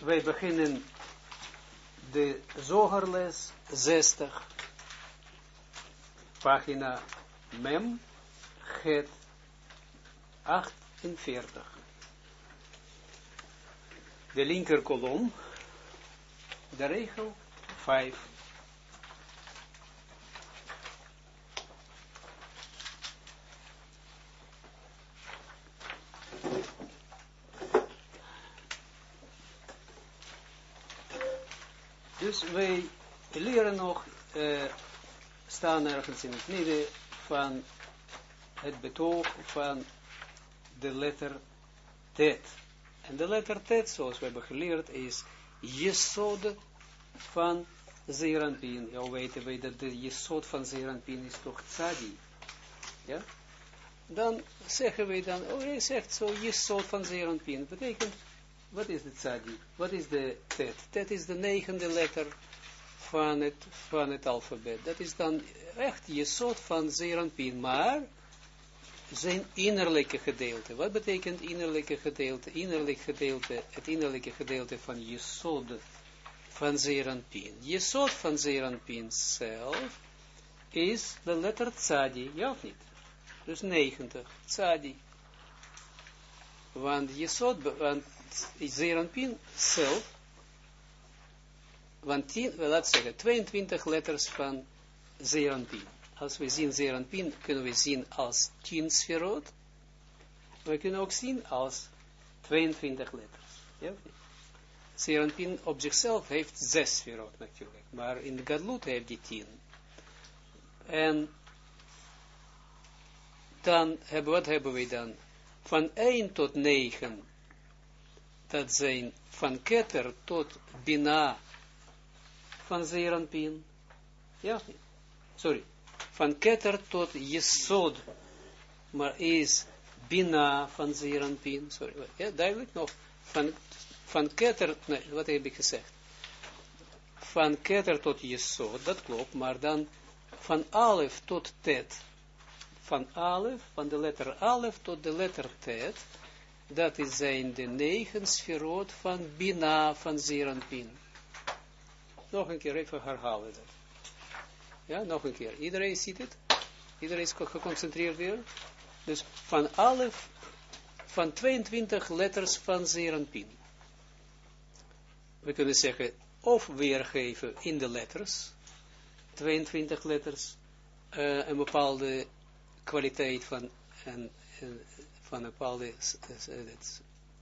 wij beginnen de zogerles 60, pagina mem, het 48. De linker kolom, de regel 5. Dus wij leren nog, uh, staan ergens in het midden van het betoog van de letter tet. En de letter tet, zoals we hebben geleerd, is jesod van Zeranpin. Ja, weten wij dat de jesod van Zeranpin is toch tzadi. Ja? Dan zeggen wij dan, oh hij zegt zo, jesod van Zeranpin. betekent wat is de tzadi? Wat is de tet? Tet is de negende letter van het, van het alfabet. Dat is dan echt je soort van zeeranpien, maar zijn innerlijke gedeelte. Wat betekent innerlijke gedeelte? Innerlijk gedeelte, het innerlijke gedeelte van soort van zeeranpien. Je soort van zeeranpien zelf is de letter tzadi, ja of niet? Dus 90, tzadi. Want je soort, want Zeranpin zelf, want tien, laten zeggen, 22 letters van Zeranpin. Als we zien Zeranpin, kunnen we zien als 10 sferot. We kunnen ook zien als 22 letters. Ja? Zeranpin op zichzelf heeft 6 sferot natuurlijk, maar in de Gadlut heeft die 10. En dan hebben, wat hebben we dan? Van 1 tot 9 dat zijn van ketter tot bina van zeeranpin. Ja, sorry. Van ketter tot jesod, maar is bina van. Sorry, ja, duidelijk nog. Van, van ketter, nee, wat heb ik gezegd? Van ketter tot jesod, dat klopt, maar dan van alef tot tet. Van alef, van de letter alef tot de letter tet, dat is zijn de negen sferot van Bina van Zeranpin. Nog een keer even herhalen dat. Ja, nog een keer. Iedereen ziet het? Iedereen is geconcentreerd weer? Dus van alle, van 22 letters van Zeranpin. We kunnen zeggen, of weergeven in de letters, 22 letters, uh, een bepaalde kwaliteit van een, een van een bepaalde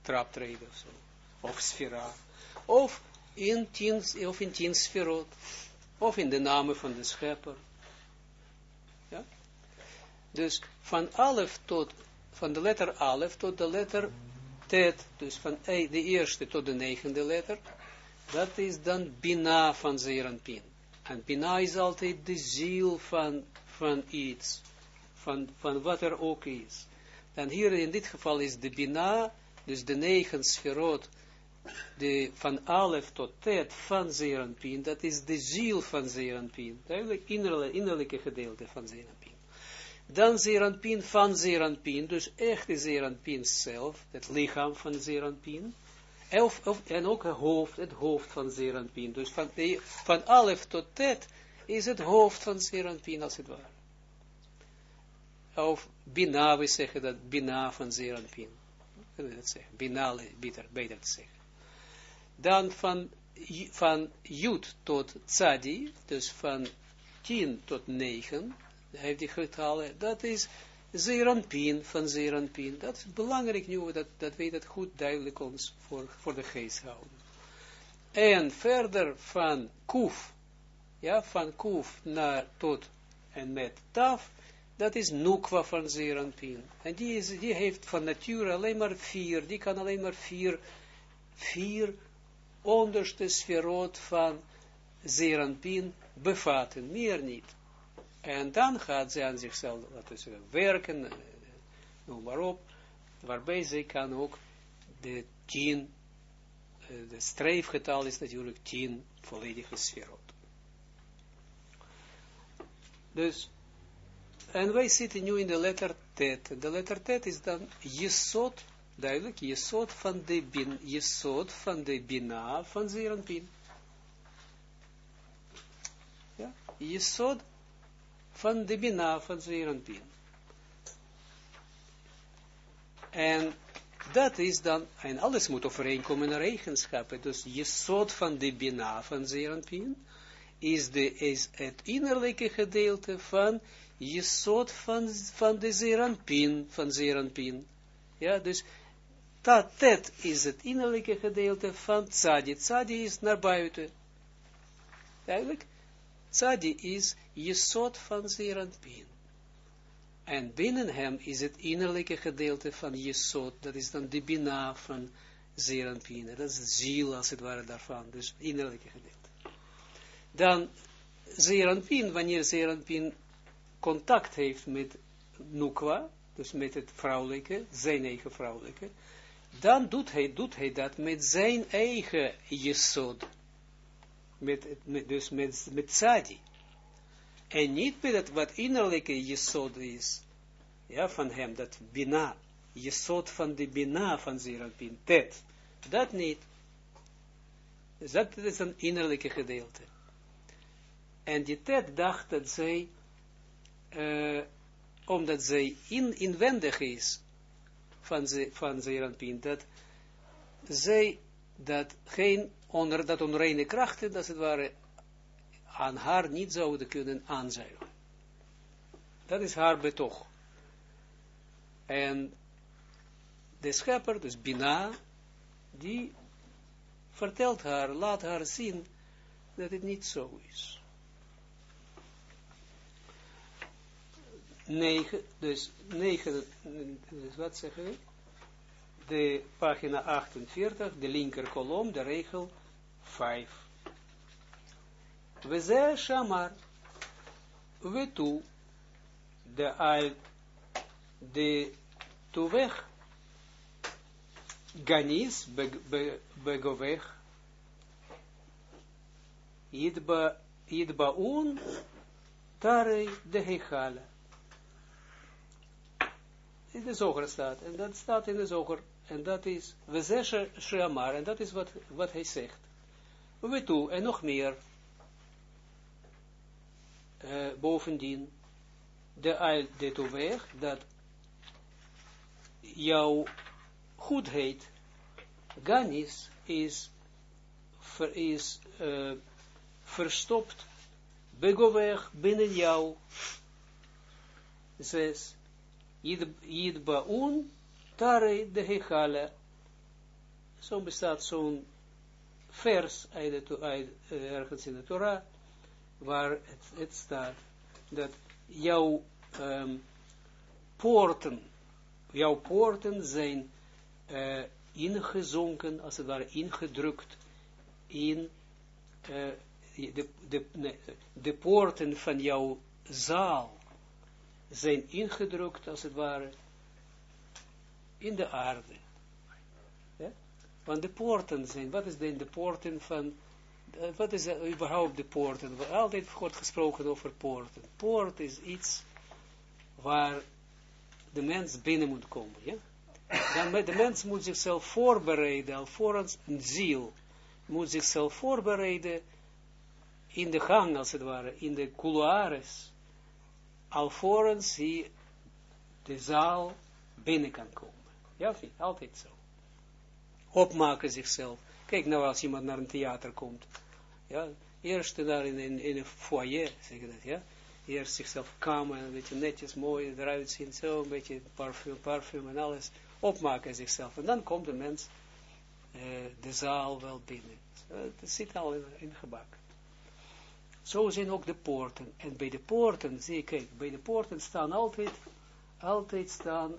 traptreden of zo, of sfera, of in tien, of in tien sferot, of in de namen van de schepper. Ja? Dus van alef tot, van de letter alef tot de letter tet, dus van e, de eerste tot de negende letter, dat is dan bina van zeeranpin. En bina is altijd de ziel van, van iets, van, van wat er ook is. En hier in dit geval is de Bina, dus de negen sferot, de, van Alef tot Tet van Zeranpien, dat is de ziel van Zeranpien. Duidelijk innerlijke, innerlijke gedeelte van Zeranpien. Dan Zeranpien van Zeranpien, dus echte Zeranpien zelf, het lichaam van of, en ook het hoofd, het hoofd van Zeranpien. Dus van, van Alef tot Tet is het hoofd van Zeranpien als het ware of Bina, we zeggen dat Bina van Zeranpin. We dat zeggen? Bina, beter, te zeggen. Dan van, van Jut tot Tzadi, dus van 10 tot 9, heeft die getallen, dat is Zeranpin van Zeranpin. Dat is belangrijk nu, dat, dat wij dat goed duidelijk ons voor, voor de geest houden. En verder van Kuf, ja, van Kuf naar tot en met Taf, dat is Nukwa van Zeranpin. En die, is, die heeft van nature alleen maar vier, die kan alleen maar vier, vier onderste sferot van Zeranpin bevatten, meer niet. En dan gaat ze aan zichzelf, laten zeggen, werken, eh, noem maar op, waarbij ze kan ook de tien, eh, de streefgetal is natuurlijk tien volledige sferot. Dus en wij zitten nu in de letter Tet. De letter Tet is dan Jesod duidelijk, je soort van de bin, van de bina van Zeranpin. Ja, je soort van de bina van Zeranpin. En dat is dan, en alles moet overeenkomen naar eigenschappen, dus je soort van de bina van Zeranpin, is, de, is het innerlijke gedeelte van je soort van, van de Zeranpin, van Zeranpin. Ja, dus dat, dat is het innerlijke gedeelte van Tzadi. Tzadi is naar buiten. Eigenlijk, Tzadi is je soort van Zeranpin. En binnen hem is het innerlijke gedeelte van Jesod, dat is dan de Bina van Zeranpin. Dat is de ziel, als het ware, daarvan. Dus innerlijke gedeelte. Dan Zeranpin, wanneer Zeranpin contact heeft met Nukwa, dus met het vrouwelijke, zijn eigen vrouwelijke, dan doet hij, doet hij dat met zijn eigen Jesod. Met, dus met, met. En niet met het wat innerlijke Jesod is, ja, van hem, dat Bina, Jesod van de Bina van Zerapin, Tet. Dat niet. Dus dat is een innerlijke gedeelte. En die Tet dacht dat zij, uh, omdat zij in, inwendig is van, ze, van Zeranpin, dat zij dat geen onder, dat onreine krachten, dat het ware, aan haar niet zouden kunnen aanzuigen. Dat is haar betoog. En de schepper, dus Bina, die vertelt haar, laat haar zien dat het niet zo is. 9, dus 9, dus wat zeggen we? De pagina 48, de linker kolom, de regel 5. We ze shamar, we toe, de al, de ganis, in de zoger staat. En dat staat in de zoger. En dat is, we zeggen Shamar. En dat is wat, wat hij zegt. We toe, en nog meer. Uh, bovendien, de al de toeweg, dat jouw goedheid, ganis, is, ver, is uh, verstopt, begoveg binnen jou. Zes, Yidbaun Tare de Hechala. Zo bestaat zo'n vers uit, uit, uh, ergens in de Torah, waar het, het staat, dat jouw um, poorten, jouw poorten zijn uh, ingezonken, als het ware ingedrukt in uh, de, de, de poorten van jouw zaal zijn ingedrukt, als het ware, in de aarde. Ja? Want de poorten zijn, wat is de, de poorten van, uh, wat is uh, überhaupt de poorten? Altijd gesproken over poorten. Poort is iets waar de mens binnen moet komen. Ja? Dan, de mens moet zichzelf voorbereiden, alvorens een ziel, moet zichzelf voorbereiden in de gang, als het ware, in de couloirs, alvorens hij de zaal binnen kan komen. Ja, altijd zo. Opmaken zichzelf. Kijk nou als iemand naar een theater komt. Ja, eerst daar in, in, een foyer, zeg je dat, ja. Eerst zichzelf kamen, een beetje netjes, mooi eruit zien, zo, een beetje parfum, parfum en alles. Opmaken zichzelf. En dan komt de mens uh, de zaal wel binnen. Dat zit al in, in gebak. Zo zijn ook de poorten. En bij de poorten, zie je, kijk, bij de poorten staan altijd, altijd staan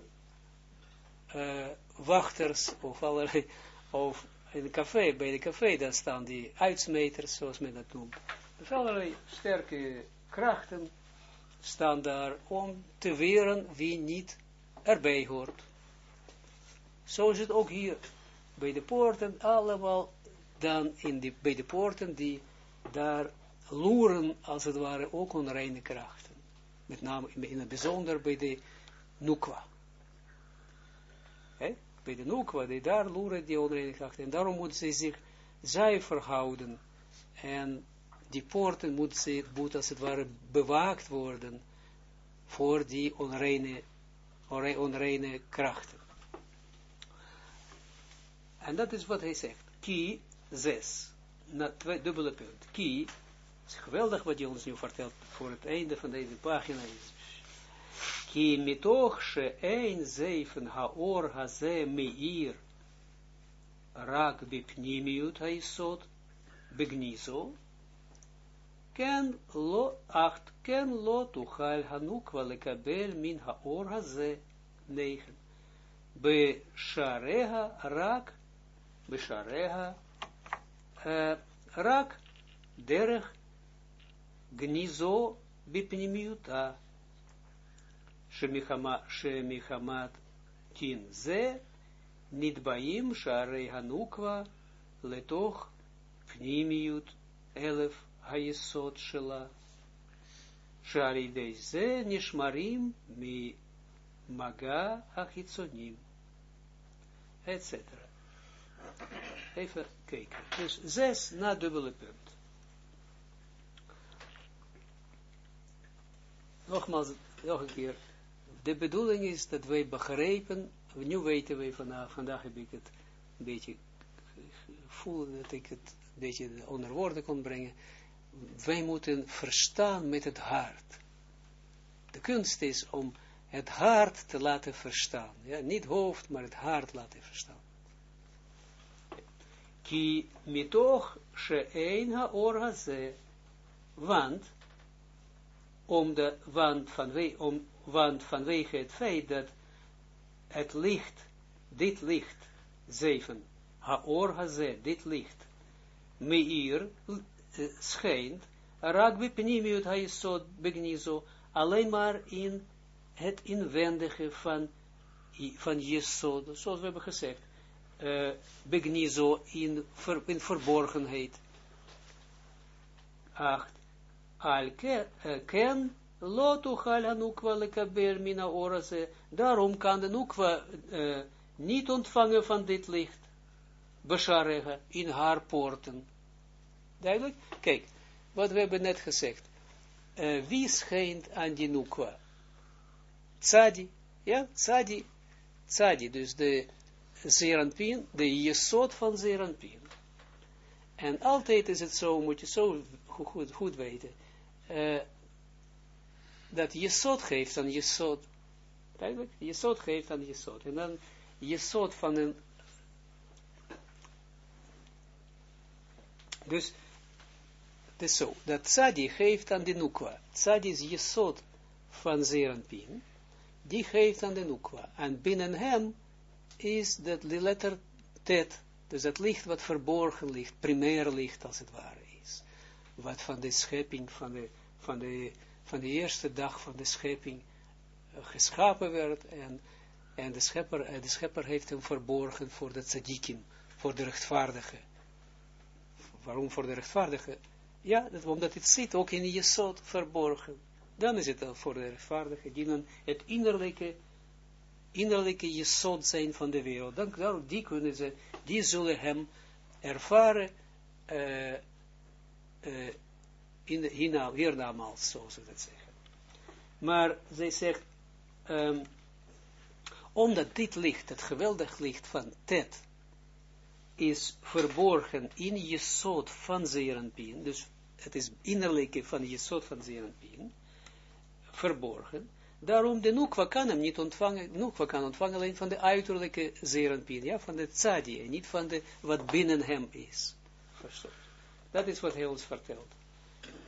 uh, wachters of allerlei, of in een café, bij de café, dan staan die uitsmeters, zoals men dat noemt. Dus allerlei sterke krachten staan daar om te weren wie niet erbij hoort. Zo is het ook hier. Bij de poorten, allemaal dan in die, bij de poorten die daar loeren, als het ware, ook onreine krachten. Met name in het bijzonder bij de Nukwa. bij de Nukwa, die daar loeren die onreine krachten. En daarom moet ze zich zuiver houden. En die poorten moet, ze, moet als het ware bewaakt worden voor die onreine, onreine krachten. En dat is wat hij zegt. Ki, zes. Na, twee, dubbele punt. Ki, het is geweldig wat hij ons nu vertelt voor het einde van deze pagina. Ki mitoch she ein haor haze meir. Rak bipnimiut haisot begnizo. Ken lo acht ken lo tuchal hanukwa lekabel min haor haze negen. Be shareha rak be shareha rak derech gnizo bipnimiuta shemichamat tin ze nitbaim sharei hanukwa letoch pnimiut elef hayesot shela shari deze nishmarim mi maga achitzonim etc. Even kijken. Dus zes na dubbele punt. Nogmaals, nog een keer de bedoeling is dat wij begrijpen, nu weten wij vandaag, vandaag heb ik het een beetje voelen dat ik het een beetje onder woorden kon brengen. Wij moeten verstaan met het hart. De kunst is om het hart te laten verstaan. Ja, niet hoofd, maar het hart laten verstaan. Ki mitoch ze, Want, om de, want, vanwege, om, want vanwege het feit dat het licht, dit licht, zeven, haor haze, dit licht, meir, uh, schijnt, raak bepnimiut haisod begnizo, alleen maar in het inwendige van, van Jesod, zoals we hebben gezegd, uh, begnizo in, in verborgenheid. Acht, al ken, Lo tuchal hanukwa lekabel mina oraze. Daarom kan de nukwa niet ontvangen van dit licht. Besharega in haar poorten. Duidelijk? Kijk, wat we hebben net gezegd. Uh, wie schijnt aan die nukwa? Tzadi. Ja, tzadi. Tzadi, dus de Zeranpin, de jesot van Zeranpin. En altijd is het zo, moet je zo goed, goed weten. Uh, dat Jesod geeft aan Jesod. Duidelijk? Jesod geeft aan Jesod. En dan Jesod van een... Dus, het is zo, dat Tzadi geeft aan de Nukwa. Tzadi is Jesod van Zeranpin. Die geeft aan de Nukwa. En binnen hem is dat de letter Tet, dus het licht wat verborgen ligt, primair licht als het ware. Wat van de schepping, van de, van de van de eerste dag van de schepping uh, geschapen werd en, en de, schepper, uh, de schepper heeft hem verborgen voor de tzadikim, voor de rechtvaardige. Waarom voor de rechtvaardige? Ja, dat, omdat het zit ook in je soort verborgen. Dan is het al voor de rechtvaardige, die dan het innerlijke, innerlijke zijn van de wereld. Dan, die kunnen ze, die zullen hem ervaren, uh, uh, in de hiernamaals, zoals ze dat zeggen. Maar zij zegt, um, omdat dit licht, het geweldig licht van Tet, is verborgen in je soort van Zeranpien, dus het is innerlijke van je soort van Zeranpien, verborgen, daarom de Nukwa kan hem niet ontvangen, Nukwa kan ontvangen alleen van de uiterlijke Zeranpien, ja, van de Tzadie, niet van de, wat binnen hem is. Dat is wat hij ons vertelt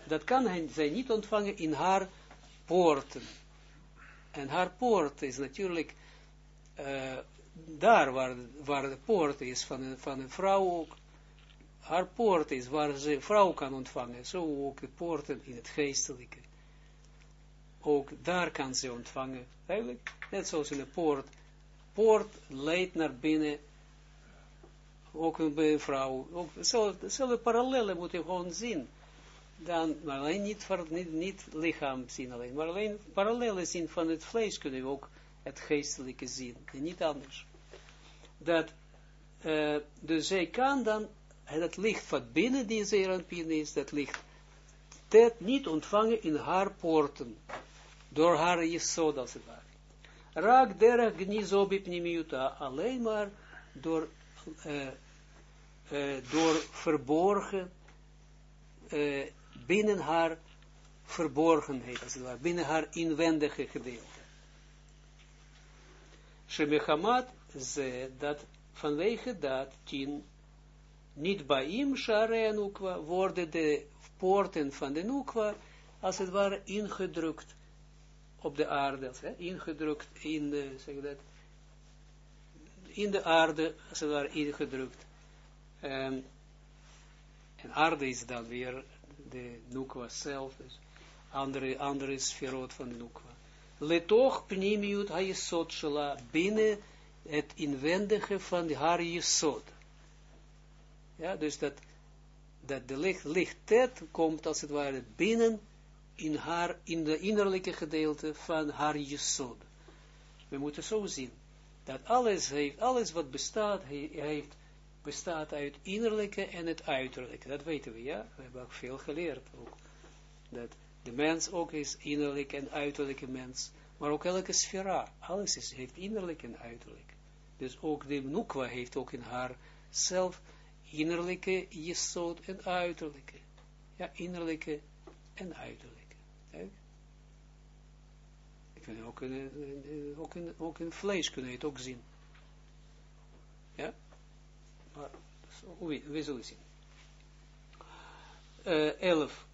dat kan hij, zij niet ontvangen in haar poorten. En haar poort is natuurlijk uh, daar waar, waar de poort is van een, van een vrouw ook. Haar poort is waar ze vrouw kan ontvangen. Zo ook de poorten in het geestelijke. Ook daar kan ze ontvangen. Net zoals in een poort. Poort leidt naar binnen. Ook een vrouw. Ook, zo parallellen moet je gewoon zien dan, maar alleen niet, niet, niet lichaam zien alleen, maar alleen parallellen zien van het vlees kunnen we ook het geestelijke zien, en niet anders. dat, uh, dus zij kan dan, het licht van binnen die Zeranpien is, dat licht, dat niet ontvangen in haar poorten, door haar jesod als het ware. Raak derach nimiuta, alleen maar door, uh, uh, door verborgen, uh, binnen haar verborgenheid, als het ware, binnen haar inwendige gedeelte. Shemechamat ze dat vanwege dat tien niet bij hem share nukwa worden de poorten van de nukwa als het ware ingedrukt op de aarde, ingedrukt in zeg dat, in de aarde, als het ware ingedrukt. Um, en aarde is dan weer de nukwa zelf, dus andere, andere sferot van de nukwa. Letoch pnimiut ha-jesot shela, binnen het inwendige van haar jesot. Ja, dus dat, dat de licht, lichtheid komt als het ware binnen in haar, in de innerlijke gedeelte van haar jesod. We moeten zo zien, dat alles heeft, alles wat bestaat, heeft, bestaat uit innerlijke en het uiterlijke. Dat weten we, ja. We hebben ook veel geleerd ook. Dat de mens ook is innerlijk en uiterlijke mens. Maar ook elke sfera, alles is, heeft innerlijk en uiterlijk. Dus ook de nukwa heeft ook in haar zelf innerlijke jesod en uiterlijke. Ja, innerlijke en uiterlijke. Vind ook in, ook, in, ook in vlees kunnen het ook zien. Ja? Maar, we, we zullen zien. Uh, elf.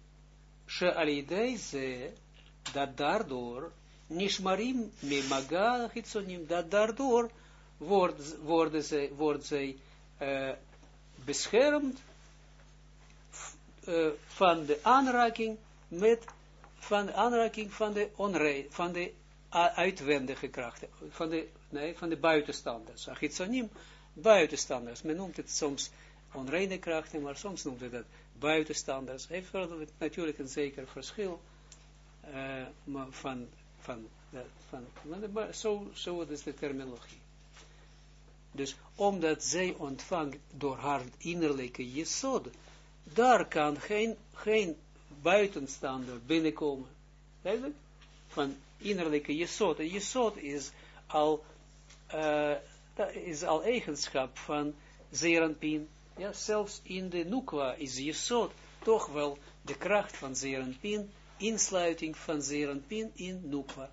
She alidei ze, dat daardoor, nishmarim me maga hitsonim, dat daardoor wordt, worden zij, wordt zij uh, beschermd uh, van de aanraking met van de aanraking van de onrein, van de uitwendige krachten, van de, nee, van de buitenstanders. Achitsonim, buitenstanders. Men noemt het soms onreine krachten, maar soms noemt het dat buitenstanders. Heeft natuurlijk een zeker verschil uh, van, van, van, van zo, zo is de terminologie. Dus omdat zij ontvangt door haar innerlijke jesod, daar kan geen, geen buitenstaander binnenkomen. Duidelijk? Van innerlijke jesot. En jesot is al, uh, is al eigenschap van zeranpin. Ja, zelfs in de nukwa is jesot toch wel de kracht van zeranpin, insluiting van zeranpin in nukwa.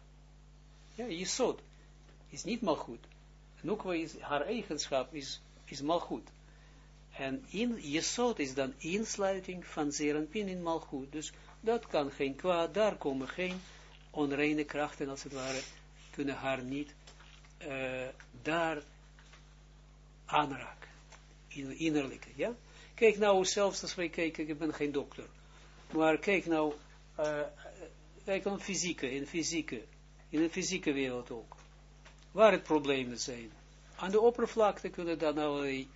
Ja, jesot is niet mal. Nukwa is, haar eigenschap is, is mal. En in Jesod is dan insluiting van Zeranpin in Malchut. Dus dat kan geen kwaad, daar komen geen onreine krachten, als het ware, kunnen haar niet uh, daar aanraken. In, innerlijke, ja. Kijk nou, zelfs als wij kijken, ik ben geen dokter, maar kijk nou, uh, kijk naar fysieke, in fysieke, in de fysieke wereld ook, waar het problemen zijn. Aan de oppervlakte kunnen dan allerlei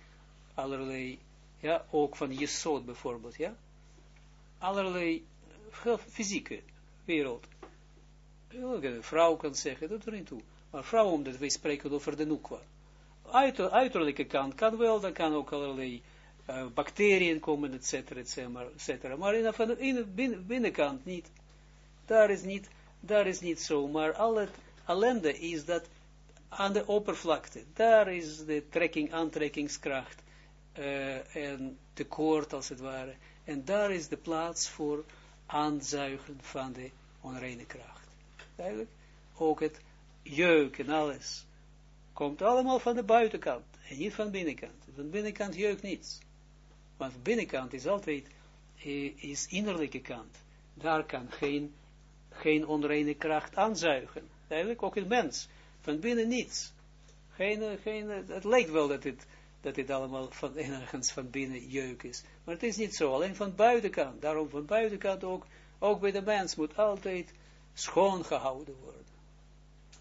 allerlei, ja, ook van Jesod bijvoorbeeld, ja, allerlei fysieke wereld. Een vrouw kan zeggen, dat er niet toe. Maar vrouw, omdat wij spreken over de. Uiter, uiterlijke kant kan wel, dan kan ook allerlei uh, bacteriën komen, et cetera, et cetera. Maar in, de, in binnenkant niet. Daar is niet, daar is niet zo. Maar al het ellende is dat aan de oppervlakte. Daar is de trekking, aantrekkingskracht uh, en tekort als het ware. En daar is de plaats voor aanzuigen van de onreine kracht. Eigenlijk ook het jeuk en alles komt allemaal van de buitenkant en niet van de binnenkant. Van de binnenkant jeukt niets. Want de binnenkant is altijd eh, is innerlijke kant. Daar kan geen, geen onreine kracht aanzuigen. Eigenlijk ook een mens. Van binnen niets. Geen, geen, het lijkt wel dat het dat dit allemaal van ergens van binnen jeuk is. Maar het is niet zo, alleen van buitenkant. Daarom van buitenkant ook, ook bij de mens moet altijd schoon gehouden worden.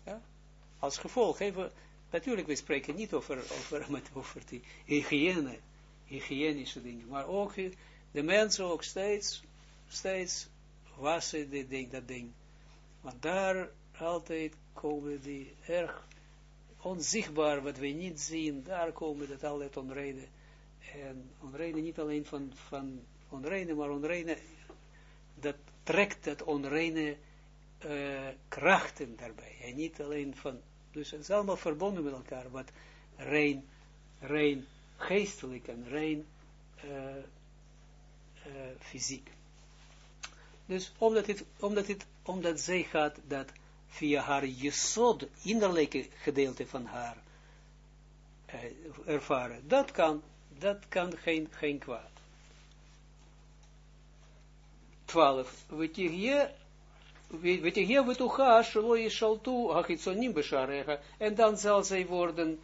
Ja? Als gevolg, even, natuurlijk, we spreken niet over, over, over die hygiëne, hygiënische dingen, maar ook de mensen ook steeds, steeds wassen dit ding, dat ding. Want daar altijd komen die erg onzichtbaar, wat wij niet zien, daar komen dat altijd onreine. En onreine niet alleen van, van onreine, maar onreine, dat trekt dat onreine uh, krachten daarbij. En niet alleen van, dus het is allemaal verbonden met elkaar, wat rein, rein geestelijk en rein uh, uh, fysiek. Dus omdat, het, omdat, het, omdat zij gaat dat via haar jesod, innerlijke gedeelte van haar, ervaren. Dat kan, dat kan geen, geen kwaad. 12. Wetihje, En dan zal zij worden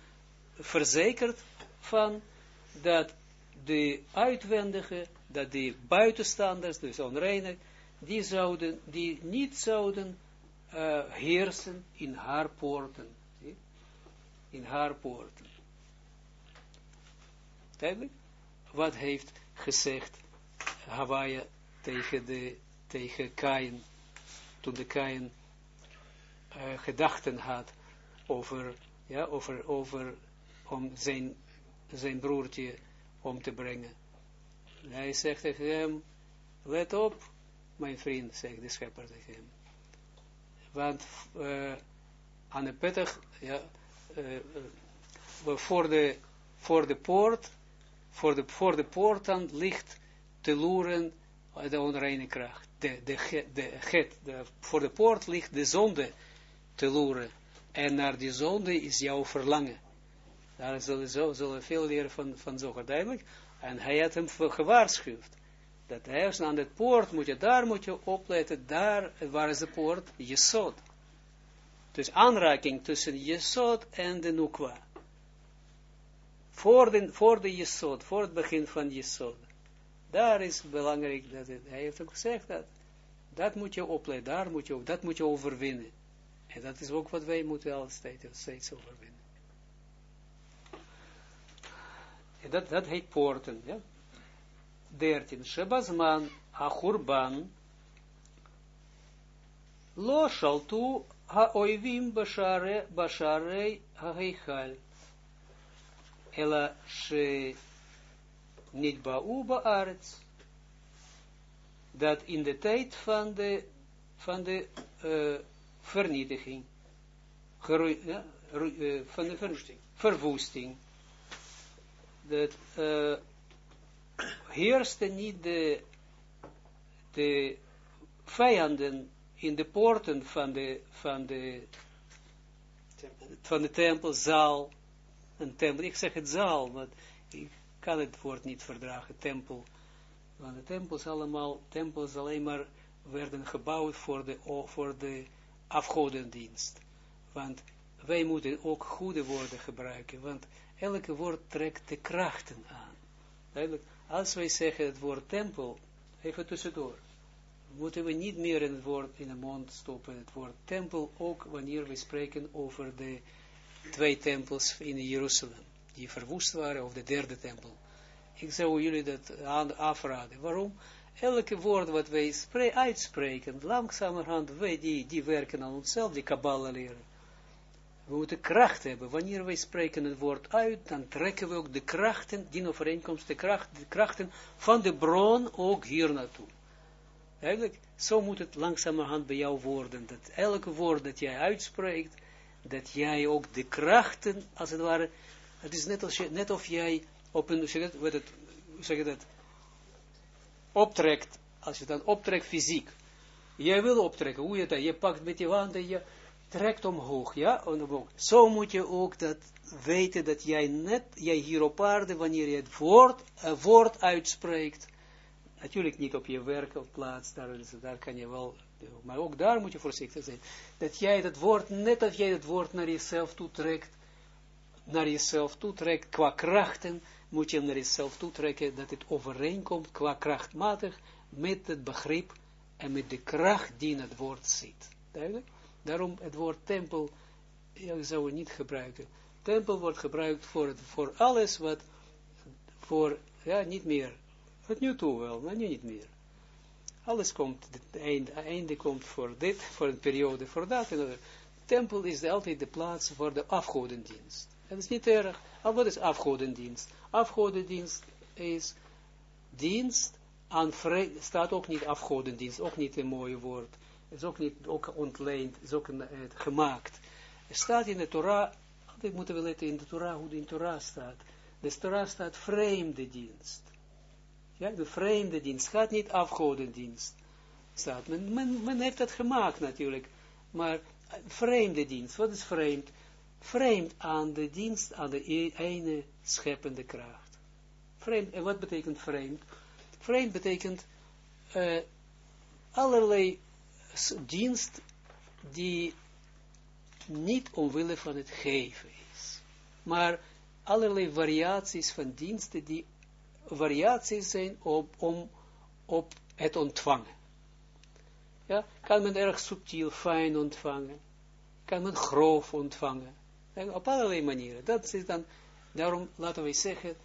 verzekerd van dat de uitwendige, dat de buitenstanders, dus onreine, die zouden, die niet zouden heersen in haar poorten. In haar poorten. Duidelijk? Wat heeft gezegd Hawaii tegen, de, tegen Kain, toen de Kain uh, gedachten had over, ja, over, over om zijn, zijn broertje om te brengen. Hij zegt tegen hem, let op, mijn vriend, zegt de schepper tegen hem. Want uh, aan de pittig, ja, uh, voor, de, voor de poort, voor de, voor de poort dan ligt te loeren de onreine kracht. De, de, de, het, de, voor de poort ligt de zonde te loeren. En naar die zonde is jouw verlangen. Daar zullen, zullen veel leren van, van Zoger. En hij had hem gewaarschuwd. Dat hij aan de poort moet je, daar moet je opletten, daar, waar is de poort? Jesod. Dus aanraking tussen Jesod en de Nukwa. Voor de, voor de Jesod, voor het begin van Jesod. Daar is belangrijk, dat het, hij heeft ook gezegd dat, dat moet je opletten, daar moet je, dat moet je overwinnen. En dat is ook wat wij moeten altijd steeds overwinnen. En dat, dat heet poorten, ja. 13. Shebazman achurban lo shaltu ha-oivim basharei ha-heichal ela she nitba'u ba'aretz. Dat in de tijd van de van de uh, vernietiging ja, uh, van de verwoesting, verwoesting dat uh, heerste niet de, de vijanden in de poorten van de, van de, van de tempelzaal, een tempel, ik zeg het zaal, want ik kan het woord niet verdragen, tempel, want de tempels allemaal, tempels alleen maar werden gebouwd voor de, voor de afgodendienst, want wij moeten ook goede woorden gebruiken, want elke woord trekt de krachten aan. Duidelijk, als wij zeggen het woord tempel, even tussendoor, moeten we niet meer in het woord in de mond stoppen, het woord tempel, ook wanneer we spreken over de twee tempels in Jeruzalem, die verwoest waren, of de derde tempel. Ik zou jullie dat afraden. Waarom? Elke woord wat wij uitspreken, langzamerhand, wij die, die werken aan onszelf, die Kabbalah leren we moeten kracht hebben. Wanneer wij spreken het woord uit, dan trekken we ook de krachten, die overeenkomst, de, kracht, de krachten van de bron ook hier naartoe. Eigenlijk, zo moet het langzamerhand bij jou worden, dat elke woord dat jij uitspreekt, dat jij ook de krachten, als het ware, het is net, als je, net of jij op een, zeg het, zeg dat, optrekt, als je dan optrekt fysiek, jij wil optrekken, hoe je dat, je pakt met je handen, je trekt omhoog, ja, omhoog. Zo moet je ook dat weten dat jij net, jij hier op aarde, wanneer je het woord, een woord uitspreekt, natuurlijk niet op je werk of plaats, daar, daar kan je wel, maar ook daar moet je voorzichtig zijn, dat jij dat woord, net dat jij het woord naar jezelf toetrekt, naar jezelf toetrekt, qua krachten, moet je naar jezelf toetrekken, dat het overeenkomt, qua krachtmatig, met het begrip en met de kracht die in het woord zit. Duidelijk? Daarom het woord tempel, je zou het niet gebruiken. Tempel wordt gebruikt voor, het, voor alles wat, voor, ja, niet meer. Het nu toe wel, maar nu niet meer. Alles komt, het einde, einde komt voor dit, voor een periode, voor dat. En tempel is altijd de plaats voor de afgodendienst. Dat is niet erg. Wat is afgodendienst? Afgodendienst is dienst aan staat ook niet afgodendienst, ook niet een mooi woord. Het is ook niet ook ontleend, is ook uh, gemaakt. Er staat in de Torah, altijd moeten we letten in de Torah, hoe het in de Torah staat. De Torah staat vreemde dienst. Ja, de vreemde dienst gaat niet afgodendienst. Staat. Men, men, men heeft dat gemaakt natuurlijk. Maar vreemde dienst, wat is vreemd? Vreemd aan de dienst, aan de e-, ene scheppende kracht. Vreemd, en wat betekent vreemd? Vreemd betekent uh, allerlei dienst die niet omwille van het geven is. Maar allerlei variaties van diensten die variaties zijn op, om, op het ontvangen. Ja, kan men erg subtiel, fijn ontvangen. Kan men grof ontvangen. Op allerlei manieren. Dat is dan, daarom laten we zeggen,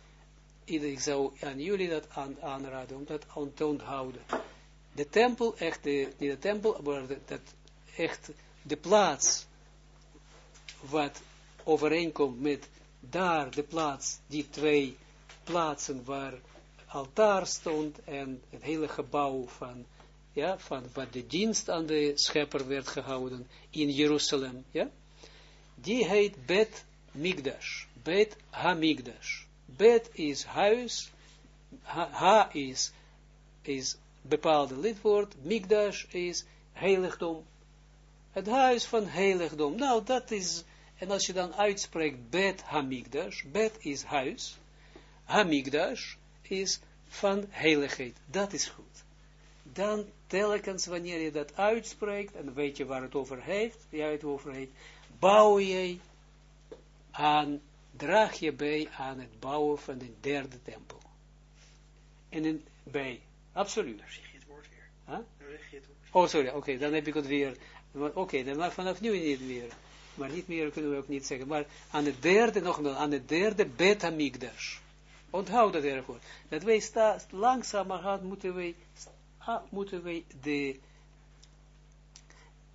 ik zou aan jullie dat aan, aanraden, om dat aan te onthouden. De tempel, echt, de, niet de tempel, maar dat echt de plaats, wat overeenkomt met daar de plaats, die twee plaatsen waar altaar stond en het hele gebouw van, ja, van wat de dienst aan de schepper werd gehouden in Jeruzalem, ja, die heet Bet Migdash, Bet HaMigdash. Bet is huis, ha, is, is bepaalde lidwoord, Migdash is heiligdom. Het huis van heiligdom. Nou, dat is, en als je dan uitspreekt Bet Hamigdash, Bet is huis, Hamigdash is van heiligheid. Dat is goed. Dan telkens wanneer je dat uitspreekt, en weet je waar het over heeft, ja, het over heeft, bouw je aan, draag je bij aan het bouwen van de derde tempel. En in, bij, absoluut. Zeg je het woord weer. Huh? Daar zeg je het woord. Oh, sorry, oké, dan heb ik het weer. Oké, okay, dan vanaf nu niet meer. Maar niet meer kunnen we ook niet zeggen. Maar aan de derde, nog een aan de derde, beta migdash. Onthoud dat erg goed. Dat wij sta, langzamerhand moeten wij, moeten wij de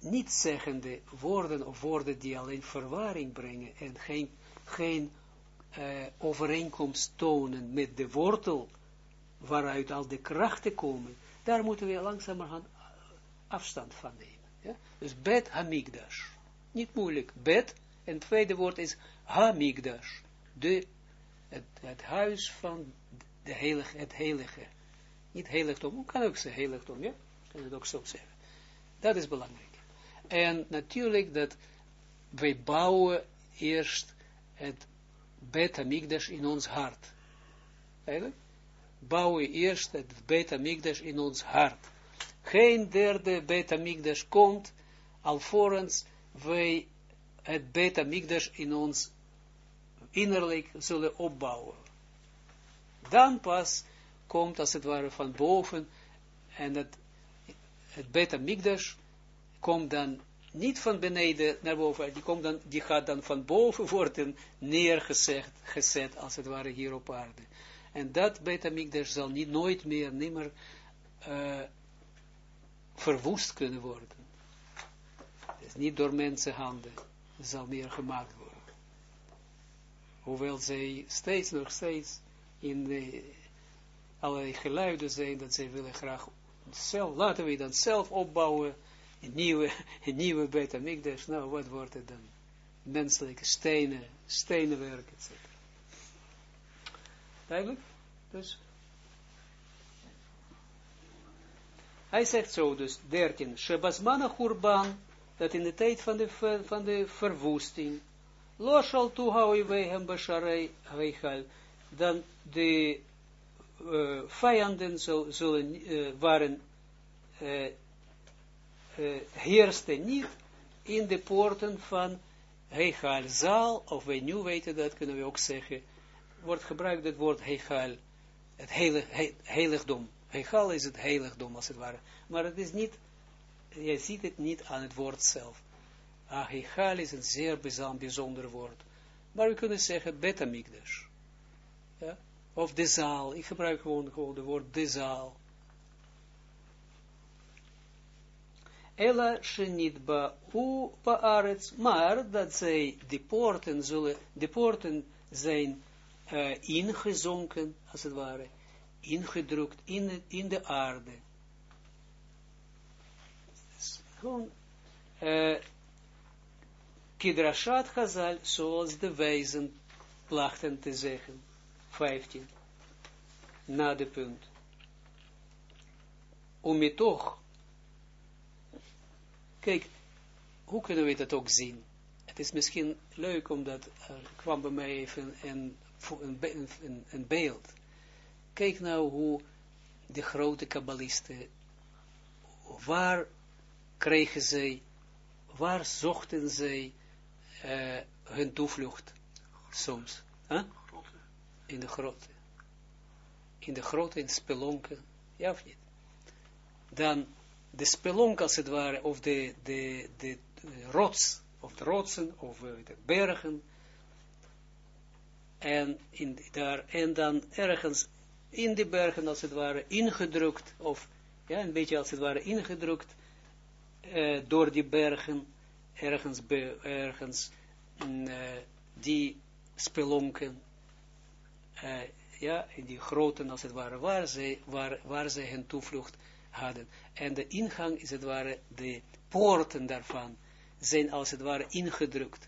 niet zeggende woorden of woorden die alleen verwarring brengen en geen, geen uh, overeenkomst tonen met de wortel waaruit al de krachten komen, daar moeten we langzamerhand afstand van nemen. Ja? Dus bet hamigdash. Niet moeilijk. Bet, en het tweede woord is hamigdash. De het, het huis van de heilige, het heilige. Niet heiligdom, kan ook zeggen heiligdom, ja? Kan het ook zo zeggen. Dat is belangrijk. En natuurlijk dat wij bouwen eerst het Bet Amigdash in ons hart. Eigenlijk? Bouwen eerst het Bet Amigdash in ons hart. Geen derde Bet Amigdash komt, alvorens wij het Bet Amigdash in ons innerlijk zullen opbouwen. Dan pas komt als het ware van boven en het, het beta migdash komt dan niet van beneden naar boven, die, komt dan, die gaat dan van boven worden neergezet gezet, als het ware hier op aarde. En dat beta migdash zal niet nooit meer, nimmer uh, verwoest kunnen worden. Niet door mensenhanden zal meer gemaakt worden hoewel zij steeds nog steeds in de, allerlei geluiden zijn, dat zij willen graag zelf, laten we dan zelf opbouwen, nieuwe, nieuwe beta migdash, nou wat wordt het dan? Menselijke stenen, stenenwerk, etc. Duidelijk? Dus, hij zegt zo, dus 13, Shebasmana Churban, dat in de tijd van de, van de verwoesting, Loshal toehou hem besharei heichal, dan de uh, vijanden zullen, uh, waren, uh, heersten niet in de poorten van Heichal zaal, of wij nu weten dat, kunnen we ook zeggen, wordt gebruikt het woord Heichal, het heilig, heiligdom. Heichal is het heiligdom, als het ware. Maar het is niet, je ziet het niet aan het woord zelf. Achichal is een zeer bijzonder woord. Maar we kunnen zeggen betamigdash. Ja? Of de zaal. Ik gebruik gewoon, gewoon het woord de zaal. Ella shenitba u baaretz, maar dat zij de poorten zullen, de poorten zijn uh, ingezonken, als het ware, ingedrukt in, in de aarde. Gewoon, uh, Kidrashat Chazal, zoals de wijzen plachten te zeggen. 15. Na de punt. Om toch Kijk, hoe kunnen we dat ook zien? Het is misschien leuk, omdat er kwam bij mij even een, een, een, een beeld. Kijk nou hoe de grote kabbalisten, waar kregen zij, waar zochten zij uh, hun toevlucht soms? Huh? In de grote. In de grote, in de spelonken, ja of niet? Dan de spelonk als het ware, of de, de, de, rots, of de rotsen, of uh, de bergen, en, in, daar, en dan ergens in de bergen als het ware ingedrukt, of ja, een beetje als het ware ingedrukt, uh, door die bergen, ergens, ergens uh, die spelonken, ja, in die groten als het ware, waar zij, waar, waar zij hun toevlucht hadden. En de ingang, is het ware, de poorten daarvan, zijn als het ware ingedrukt.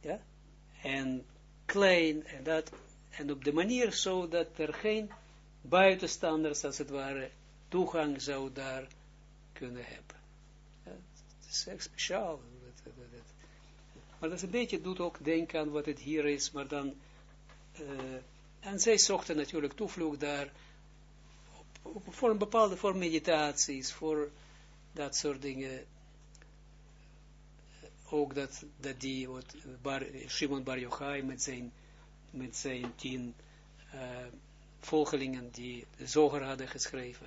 Ja? En klein, en dat, en op de manier zo dat er geen buitenstanders, als het ware, toegang zou daar kunnen hebben. Het is echt speciaal. Maar dat is een beetje, doet ook denken aan wat het hier is, maar dan, uh, en zij zochten natuurlijk toevlucht daar, voor een bepaalde, voor meditaties, voor dat soort dingen. Ook dat, dat die, wat Bar, Shimon Bar Yochai met zijn, met zijn tien uh, volgelingen die zoger hadden geschreven.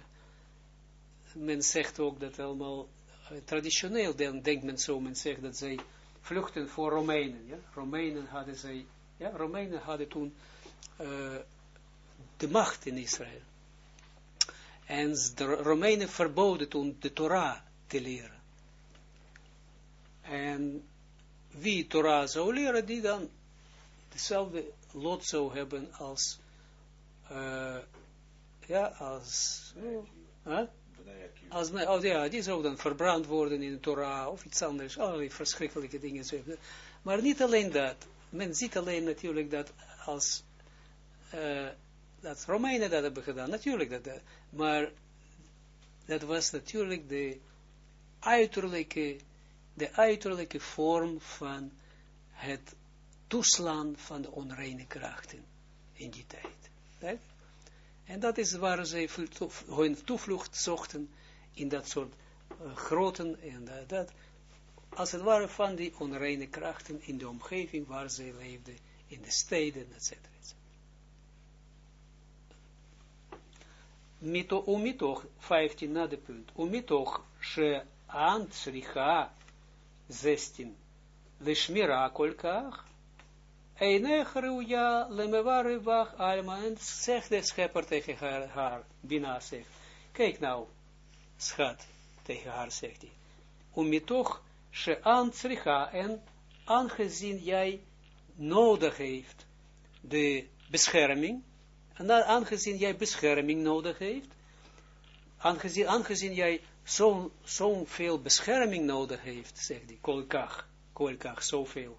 Men zegt ook dat allemaal, uh, traditioneel dan denkt men zo, men zegt dat zij vluchten voor Romeinen. Ja? Romeinen hadden zij, ja, Romeinen hadden toen uh, de macht in Israël. En de Romeinen verboden toen de Torah te leren. En wie Torah zou leren, die dan dezelfde lot zou hebben als, uh, ja, als, uh, als, oh, ja, die zou dan verbrand worden in de Torah of iets anders, allerlei verschrikkelijke dingen. Maar niet alleen dat, men ziet alleen natuurlijk dat als, uh, dat Romeinen dat hebben gedaan, natuurlijk, dat, maar dat was natuurlijk de uiterlijke, de uiterlijke vorm van het toeslaan van de onreine krachten in die tijd. En dat is waar ze hun toevlucht zochten in dat soort uh, groten en dat, als het ware van die onreine krachten in de omgeving waar ze leefden, in de steden, etc. mito, umitoch, 15 na de punt, umitoch, she aan tsricha, 16, lishmira kolkach, Einech ruja lemeware wach alma, en zegt de schepper tegen haar, haar Bina kijk nou, schat, tegen haar zegt hij, umitoch, she aan tsricha, en aangezien jij nodig heeft, de bescherming, en aangezien jij bescherming nodig heeft, aangezien, jij zo'n zo veel bescherming nodig heeft, zegt hij, kolkach, kolkach, zoveel.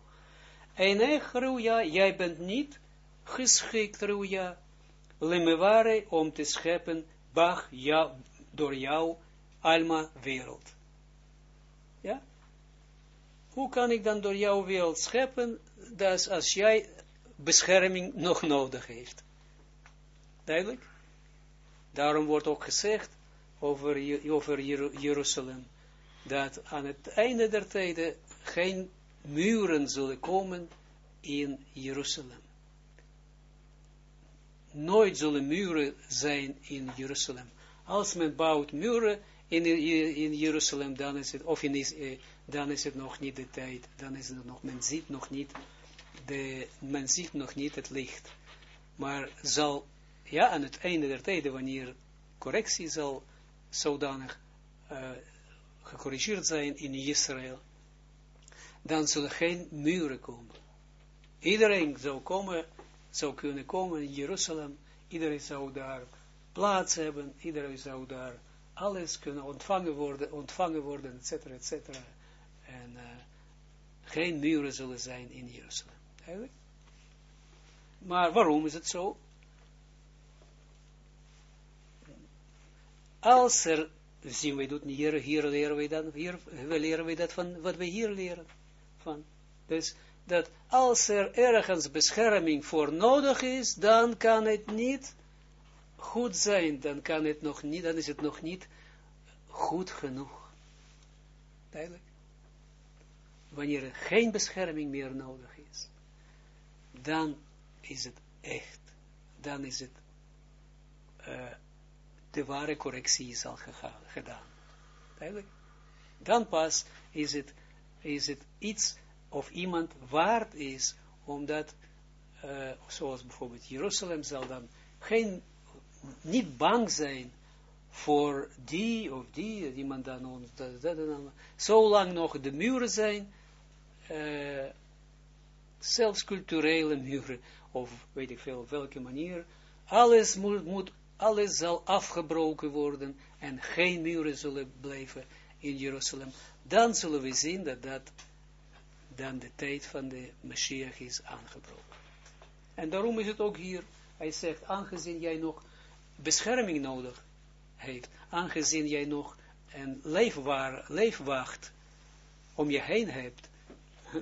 En echt, Ruja, jij bent niet geschikt, Ruja, lemeware, om te scheppen, bach, ja, door jou, alma, wereld. Ja? Hoe kan ik dan door jouw wereld scheppen, dat als jij bescherming nog nodig heeft? Duidelijk? Daarom wordt ook gezegd over, over Jeruzalem, dat aan het einde der tijden geen muren zullen komen in Jeruzalem. Nooit zullen muren zijn in Jeruzalem. Als men bouwt muren in, in Jeruzalem, dan is het, of in, eh, dan is het nog niet de tijd, dan is het nog, men ziet nog niet, de, men ziet nog niet het licht. Maar zal ja, aan het einde der tijden, wanneer correctie zal zodanig uh, gecorrigeerd zijn in Israël, dan zullen geen muren komen. Iedereen zou komen, zou kunnen komen in Jeruzalem, iedereen zou daar plaats hebben, iedereen zou daar alles kunnen ontvangen worden, ontvangen worden, et cetera, et cetera. En uh, geen muren zullen zijn in Jeruzalem. Maar waarom is het zo? Als er, zien we dat hier, hier leren we dat, hier leren we dat van wat we hier leren. Van. Dus dat als er ergens bescherming voor nodig is, dan kan het niet goed zijn, dan kan het nog niet, dan is het nog niet goed genoeg. Duidelijk. Wanneer er geen bescherming meer nodig is, dan is het echt, dan is het uh, de ware correctie is al gedaan. Duidelijk. Dan pas is het, is het iets of iemand waard is, omdat, uh, zoals bijvoorbeeld Jeruzalem zal dan geen, niet bang zijn voor die of die, iemand dan ons, dat, zolang nog de muren zijn, uh, zelfs culturele muren, of weet ik veel op welke manier, alles moet, moet, alles zal afgebroken worden en geen muren zullen blijven in Jeruzalem, dan zullen we zien dat dat dan de tijd van de Mashiach is aangebroken. En daarom is het ook hier, hij zegt, aangezien jij nog bescherming nodig heeft, aangezien jij nog een leefwaar, leefwacht om je heen hebt,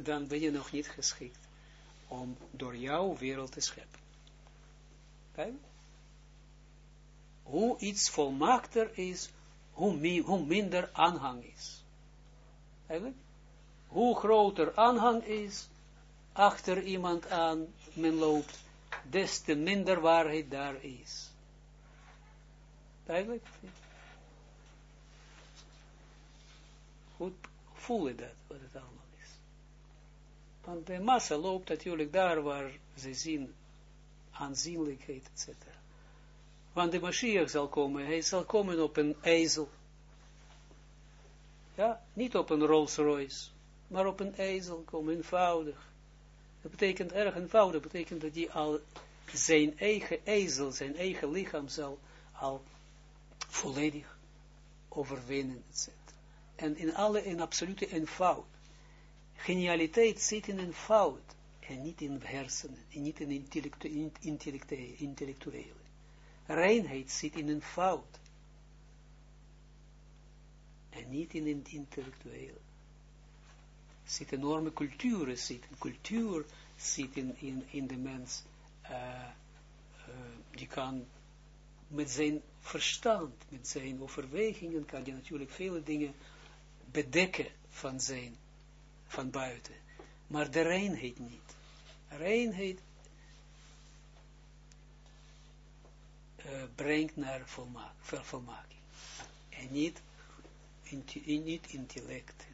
dan ben je nog niet geschikt om door jouw wereld te scheppen. Hoe iets volmaakter is, hoe, minder aanhang is. Eigenlijk? Hoe groter aanhang is, achter iemand aan men loopt, des te minder waarheid daar is. Eigenlijk? Goed, voel je dat, wat het allemaal is. Want de massa loopt natuurlijk daar waar ze zien aanzienlijkheid, etc. Want de Mashiach zal komen, hij zal komen op een ezel. Ja, niet op een Rolls Royce, maar op een ezel komen, eenvoudig. Dat betekent erg eenvoudig, betekent dat hij al zijn eigen ezel, zijn eigen lichaam zal al volledig overwinnen. En in alle, in absolute eenvoud. Genialiteit zit in eenvoud, en niet in hersenen, en niet in intellectuele. Reinheid zit in eenvoud. En niet in het intellectuele. Zit enorme cultuur, zit cultuur zit in, in, in de mens, uh, uh, die kan met zijn verstand, met zijn overwegingen, kan je natuurlijk vele dingen bedekken van zijn, van buiten. Maar de reinheid niet. Reinheid uh, brengt naar volmaak. En niet, in, niet intellect.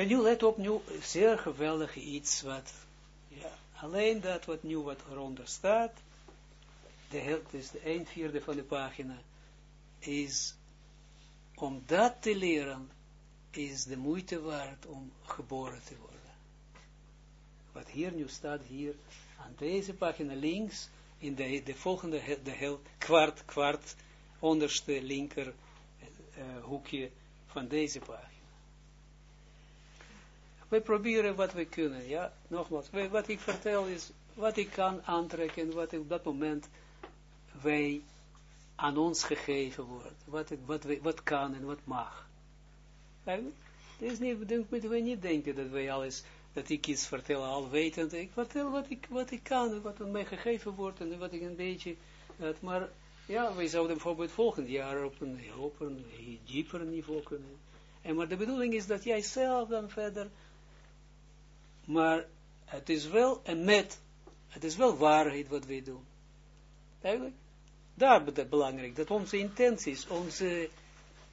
En nu let op, nu zeer geweldig iets wat, ja, alleen dat wat nu wat eronder staat, de helft, dus de een vierde van de pagina, is om dat te leren, is de moeite waard om geboren te worden. Wat hier nu staat, hier aan deze pagina links, in de, de volgende, de heel kwart, kwart, onderste linker uh, hoekje van deze pagina. We proberen wat we kunnen, ja, nogmaals, wat ik vertel is, wat ik kan aantrekken, wat op dat moment wij aan ons gegeven wordt, wat, wat, wat kan en wat mag. Het is niet, moeten we niet denken dat wij alles, dat ik iets vertel al wetend, ik vertel wat ik, wat ik kan, wat mij gegeven wordt en wat ik een beetje, maar ja, wij zouden bijvoorbeeld volgend jaar op een, een dieper niveau kunnen. En maar de bedoeling is dat jij zelf dan verder, maar het is wel een met, het is wel waarheid wat wij doen. Duidelijk? Daar is het belangrijk, dat onze intenties, onze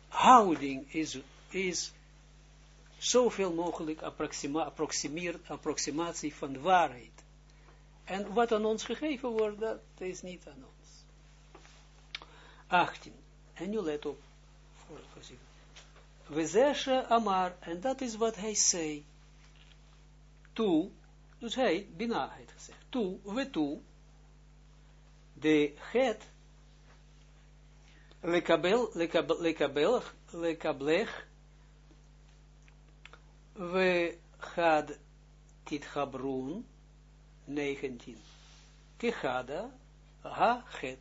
houding is, is zoveel mogelijk approxima, approximatie van waarheid. En wat aan ons gegeven wordt, dat is niet aan ons. 18. En nu let op, We zeggen Amar, en dat is wat hij zei. Toe, dus hij, Bina heeft gezegd, toe, we toe, de het, lekabel, lekabel, lekablech, we had tit habrun, 19, kechada, ha het.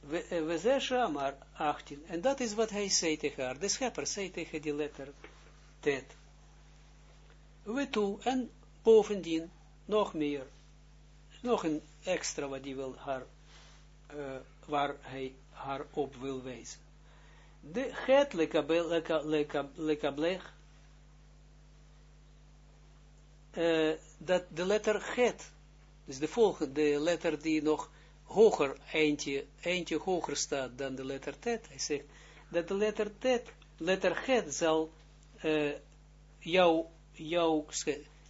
We, we zeggen maar 18. En dat is wat hij zei tegen haar. De schepper zei tegen die letter tet. We toe. En bovendien nog meer. Nog een extra wat hij wil haar, uh, waar hij haar op wil wijzen. De het lekablech. Uh, dat de letter het. Dus de volgende, de letter die nog hoger, eentje, eentje hoger staat dan de letter tet. Hij zegt dat de letter tet, letter het zal uh, jou, jou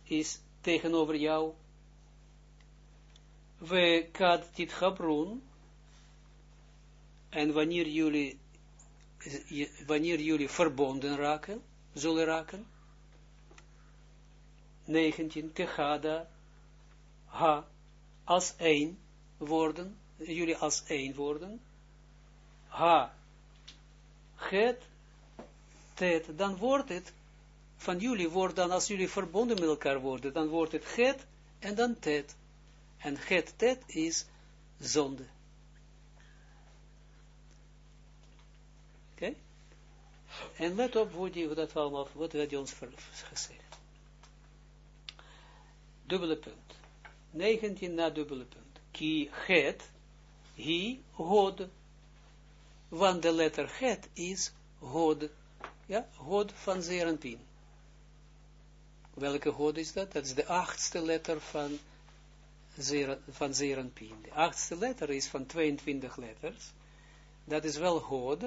is tegenover jou. We kad dit gabrun. En wanneer jullie, wanneer jullie verbonden raken, zullen raken. 19. Tegada, ha, als één worden, jullie als één worden, ha, het, tet, dan wordt het, van jullie wordt dan, als jullie verbonden met elkaar worden, dan wordt het het en dan tet. En het, tet is zonde. Oké? En let op hoe die, dat allemaal, wat ons gezegd. Dubbele punt. 19 na dubbele punt ki het, hi, god. Want de letter het is god. Ja, god van Zeranpin. Welke god is dat? Dat is de achtste letter van, Zera, van Zeranpin. De achtste letter is van 22 letters. Dat is wel god.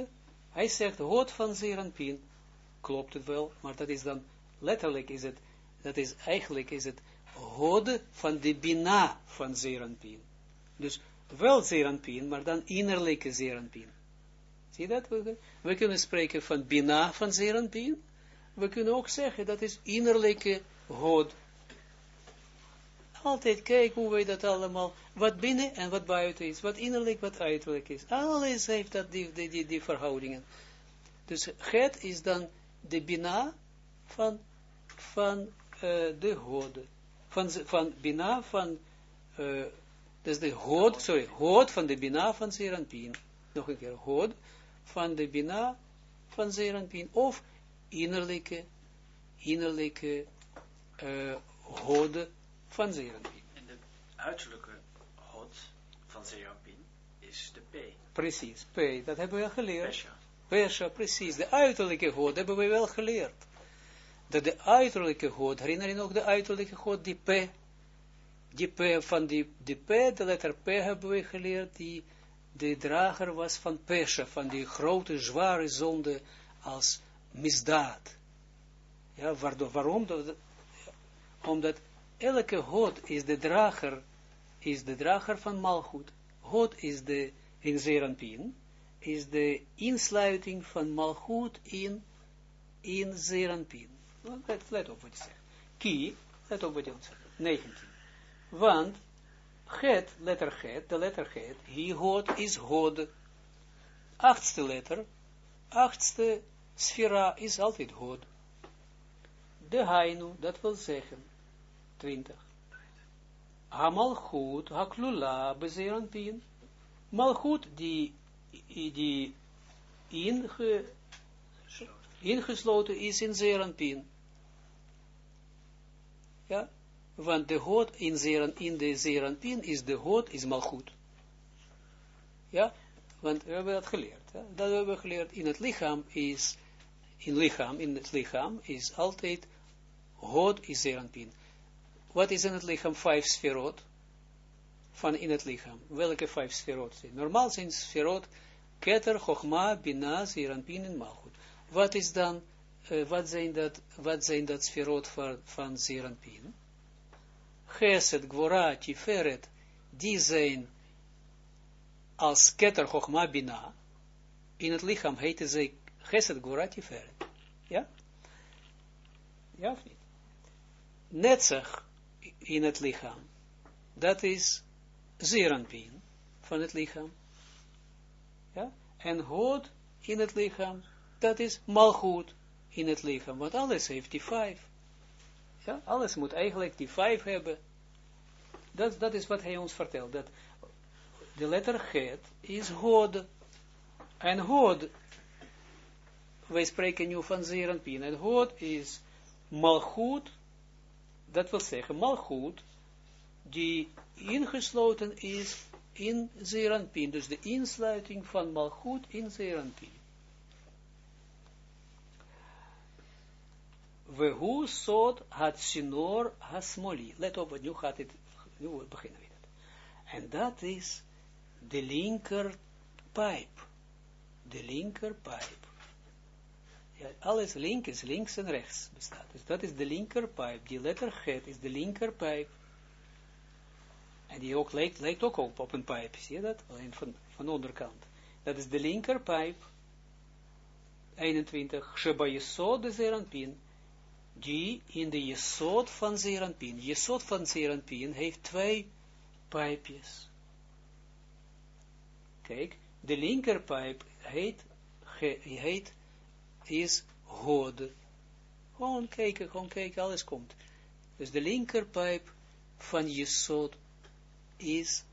Hij zegt god van Zeranpin. Klopt het wel, maar dat is dan, letterlijk is het, dat is eigenlijk is het god van de Bina van Zeranpin. Dus wel zeranpien, maar dan innerlijke zeranpien. Zie dat? We, kunnen spreken van bina van zeranpien. We kunnen ook zeggen dat is innerlijke god. Altijd kijken hoe wij dat allemaal, wat binnen en wat buiten is, wat innerlijk, wat uiterlijk is. Alles heeft dat, die, die, die, die verhoudingen. Dus het is dan de bina van, van uh, de god. Van, van bina van uh, dus de hood, sorry, hood van de Bina van Zeranpien. Nog een keer, hood van de Bina van Zeranpien. Of innerlijke, innerlijke uh, van. En de uiterlijke hood van Zeranpien is de P. Precies, P, dat hebben we geleerd. Pesha. Pesha, precies. De uiterlijke hood hebben we wel geleerd. Dat de uiterlijke hood, herinner je nog de uiterlijke hood, die P, die P van die, die P, de letter P hebben we geleerd, die de drager was van Pesha, van die grote, zware zonde als misdaad. Ja, waardoor, waarom? Omdat elke God is de drager, is de drager van Malchut. God is de, in Zeranpien, is de insluiting van Malchut in, in Zeranpien. Let, let op wat je zegt. Ki, let op wat je zegt. 19. Want het, letter het, de letter het, hi God is God. Achtste letter, achtste sfera is altijd God. De hainu, dat wil zeggen, 20. Hamalchut, haklula, bezeranpien. Malchut, die, die inge, ingesloten is in zeranpien. Ja, want de God in, zeran, in de Zeranpin is de God, is malgoed. Ja, want we hebben dat geleerd. Dat hebben we geleerd. In het lichaam is, in lichaam, in het lichaam is altijd God is Zeranpin. Wat is in het lichaam? Vijf sferot van in het lichaam. Welke vijf sferot zijn? Normaal zijn sferot Keter, Chogma, Bina, Zeranpin en Malchut. Wat is dan, uh, wat zijn dat, wat zijn dat sferot van, van Zeranpin? Geset, Gvora, Tiferet, die zijn als Keter Chochma Bina, in het lichaam heten ze Geset Gorat Tiferet. Ja? Ja of niet? Netzach in het lichaam. Dat is Zeranpien van het lichaam. Ja? En Hod in het lichaam. Dat is Malchut in het lichaam. Want alles heeft die vijf. Ja? Alles moet eigenlijk die vijf hebben. Dat, dat is wat hij ons vertelt. Dat de letter Get is Hod. En Hod, wij spreken nu van Zeranpien. En Hod is Malchut, dat wil zeggen Malchut, die ingesloten is in Zeranpin. Dus de insluiting van Malchut in Zeranpin. Wehu sod had sinor hasmoli. Let op, nu gaat het, nu beginnen we het. En dat is de linker pijp. De linker pijp. Alles link is links en rechts bestaat. Dus dat is de linker pijp. Die letter G is de linker pijp. En die ook lijkt, lijkt ook op, een pijp. Zie je dat? Alleen van, van de onderkant. Dat is de linker pijp. 21. Sheba Yesod de Zeranpin. Die in de Yesod van Zeranpin. Yesod van Zeranpin heeft twee pijpjes. Kijk, de linkerpijp heet, heet is God. Gewoon kijken, alles komt. Dus de linkerpijp van Jesod is,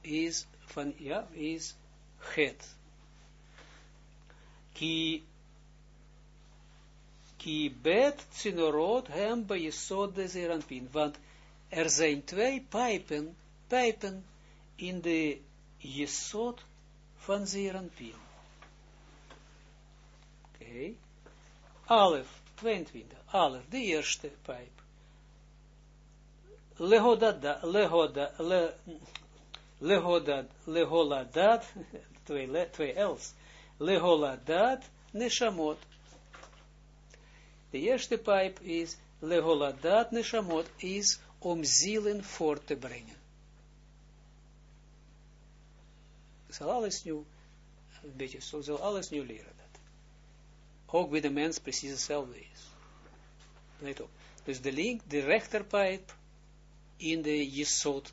is van, ja, is het. Ki, ki bet tsinorot hem bij Jesod de Zeranpin. Want er zijn twee pijpen, pijpen in de Jesod van Zeranpin. Okay. Alef, 22. Alef, de eerste pijp. Lehodada, lehoda, le, lehodad, leholadat, twee, le, twee els. Leholadat, neshamot. De eerste pijp is, leholadat, neshamot, is om zielen voor te brengen. Ik zal alles nu, een beetje zal alles leren. Ook bij de mens precies hetzelfde is. Let op. Dus de link, de rechterpijp in de jesot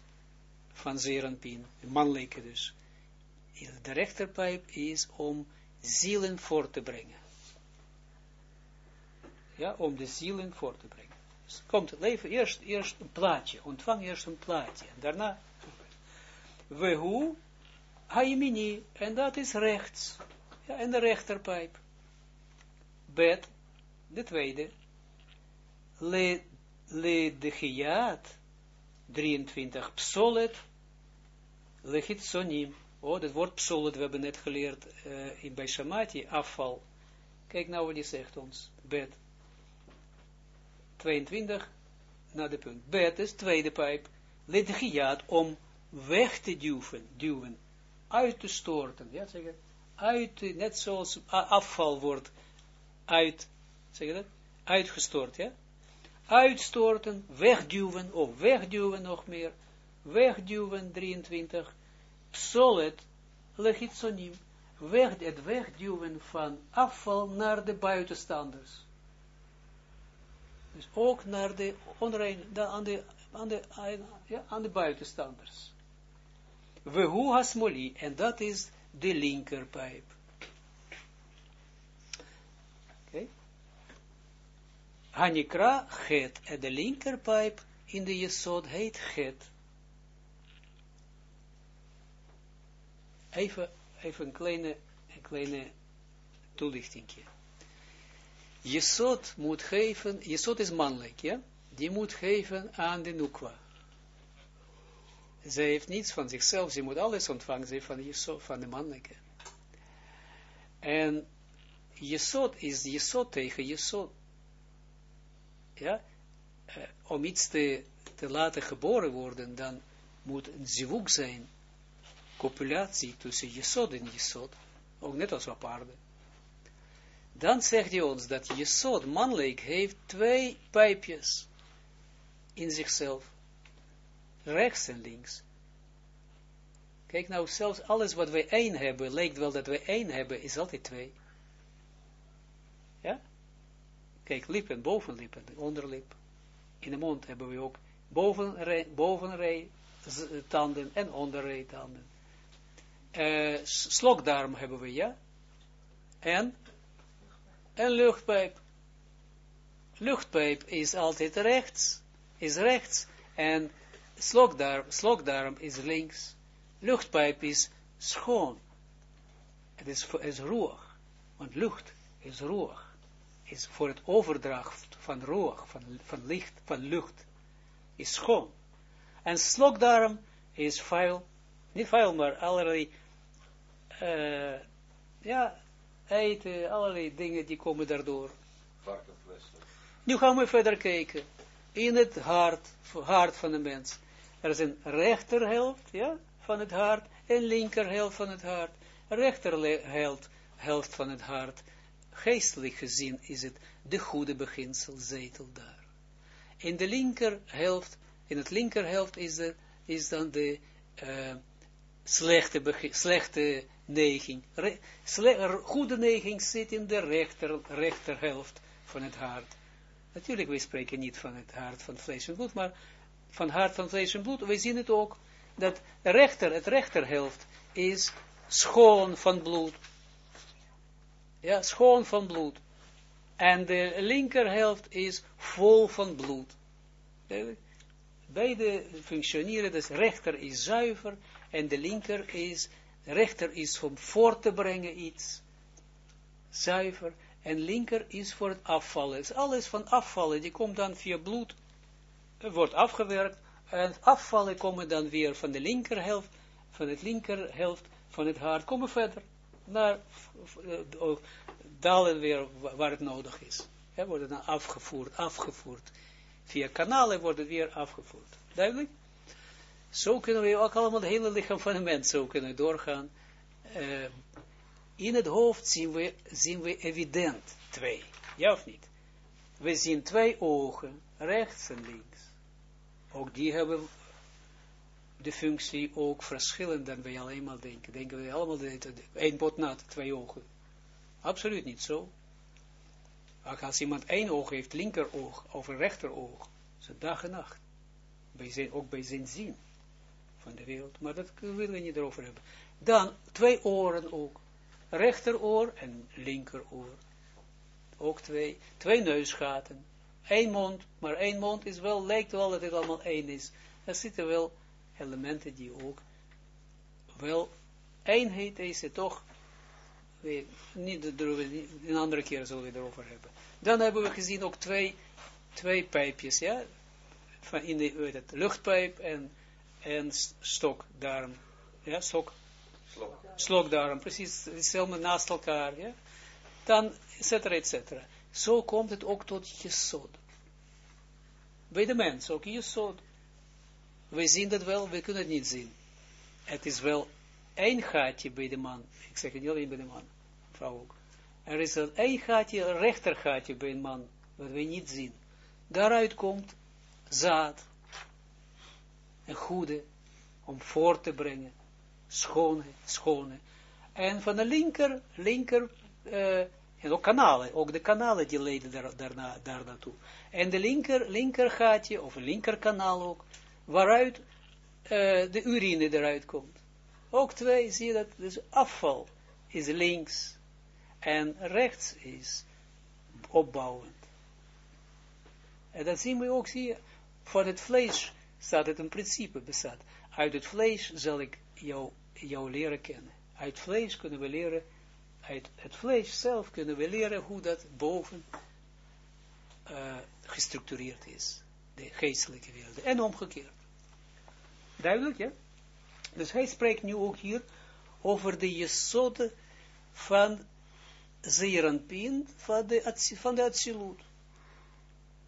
van Zeranpin, de mannelijke dus. De rechterpijp is om zielen voor te brengen. Ja, om de zielen voor te brengen. Dus komt het leven, eerst, eerst een plaatje, ontvang eerst een plaatje, daarna, we hoe Haimini, en dat is rechts. Ja, en de rechterpijp. Bet, de tweede. Le, le de giat, 23. Psolet, sonim. Oh, dat woord psolet, we hebben net geleerd uh, in, bij Shamati, afval. Kijk nou wat die zegt ons. Bet. 22, naar de punt. Bet is tweede pijp. Giat, om weg te duwen, duwen uit te storten, ja, zeg uit, net zoals afval wordt uit, zeg je dat, uitgestort, ja, uitstorten, wegduwen, of wegduwen nog meer, wegduwen, 23, psolet, legitsonim, weg, het wegduwen van afval naar de buitenstanders. Dus ook naar de onrein, aan de, aan de, ja, aan de buitenstanders. Wehu hasmoli, en dat is de linkerpijp. Hanikra het, en de linkerpijp in de jesod heet het. Even, even een kleine, een kleine toelichtingje. Jesod moet geven, Jesod is mannelijk, ja? Die moet geven aan de Nukwa zij heeft niets van zichzelf, ze moet alles ontvangen, ze van, van de mannelijke. En Jesod is Jesod tegen Jesod. Ja, uh, om iets te, te laten geboren worden, dan moet een zivuk zijn, copulatie tussen Jesod en Jesod, ook net als op aarde. Dan zegt hij ons dat Jesod, mannelijk, heeft twee pijpjes in zichzelf rechts en links. Kijk nou, zelfs alles wat wij één hebben, lijkt wel dat wij één hebben, is altijd twee. Ja? Kijk, lippen, bovenlippen, onderlip. In de mond hebben we ook bovenrij, bovenrij tanden en onderrij tanden. Uh, slokdarm hebben we, ja? En? En luchtpijp. Luchtpijp is altijd rechts, is rechts, en slokdarm, slokdarm is links. Luchtpijp is schoon. Het is, is roer, want lucht is roer. Is voor het overdracht van roer, van, van licht, van lucht, is schoon. En slokdarm is vuil, niet vuil, maar allerlei, uh, ja, eten, allerlei dingen die komen daardoor. Nu gaan we verder kijken. In het hart, hart van de mens. Er is een rechterhelft, ja, van het hart, en linkerhelft van het hart. Rechterhelft helft van het hart. Geestelijk gezien is het de goede beginsel zetel daar. In de linkerhelft, in het linkerhelft is, er, is dan de uh, slechte, slechte neiging. Goede neiging zit in de rechter, rechterhelft van het hart. Natuurlijk, wij spreken niet van het hart van vlees en bloed, maar van hart van vlees en bloed. Wij zien het ook, dat rechter, het rechterhelft is schoon van bloed. Ja, schoon van bloed. En de linkerhelft is vol van bloed. Beide functioneren, dus rechter is zuiver en de linker is, rechter is om voor te brengen iets, zuiver, en linker is voor het afvallen. Is alles van afvallen, die komt dan via bloed, wordt afgewerkt, en afvallen komen dan weer van de linkerhelft, van het linkerhelft van het hart, komen verder naar, uh, dalen weer waar het nodig is. Worden dan afgevoerd, afgevoerd. Via kanalen worden weer afgevoerd. Duidelijk? Zo kunnen we ook allemaal het hele lichaam van de mens zo kunnen doorgaan. Uh, in het hoofd zien we, zien we evident twee. Ja of niet? We zien twee ogen, rechts en links. Ook die hebben de functie ook verschillend dan wij allemaal denken. Denken we allemaal, één pot nat, twee ogen. Absoluut niet zo. Als iemand één oog heeft, linkeroog of een rechteroog, is het dag en nacht. Ook bij zijn zien van de wereld. Maar dat willen we niet erover hebben. Dan twee oren ook rechteroor en linkeroor. Ook twee, twee neusgaten. Eén mond, maar één mond is wel, lijkt wel dat het allemaal één is. Er zitten wel elementen die ook wel eenheid is het toch. We, niet, een andere keer zullen we erover hebben. Dan hebben we gezien ook twee, twee pijpjes, ja. Van in de, weet het, luchtpijp en, en stokdarm. Ja, stok, Slok. Slokdarm, precies hetzelfde naast elkaar, ja. Dan, et cetera, et cetera. Zo komt het ook tot Jesod. Bij de mens, ook Jesod. Wij zien dat wel, we kunnen het niet zien. Het is wel één gaatje bij de man. Ik zeg het niet alleen bij de man, vrouw ook. Er is een één gaatje, een rechter gaatje bij een man, wat we niet zien. Daaruit komt zaad. Een goede, om voor te brengen schone, schone. En van de linker, linker, uh, en ook kanalen, ook de kanalen die leiden daar, daarna, daar naartoe. En de linker, linker gaatje, of linker kanaal ook, waaruit uh, de urine eruit komt. Ook twee, zie je dat, dus afval is links en rechts is opbouwend. En dat zien we ook, zie je, van het vlees staat het een principe bestaat. Uit het vlees zal ik jou, jou leren kennen. Uit vlees kunnen we leren, uit het vlees zelf kunnen we leren hoe dat boven uh, gestructureerd is. De geestelijke wereld. En omgekeerd. Duidelijk, ja? Dus hij spreekt nu ook hier over de jesode van Zeranpin van de, van de Atsilut.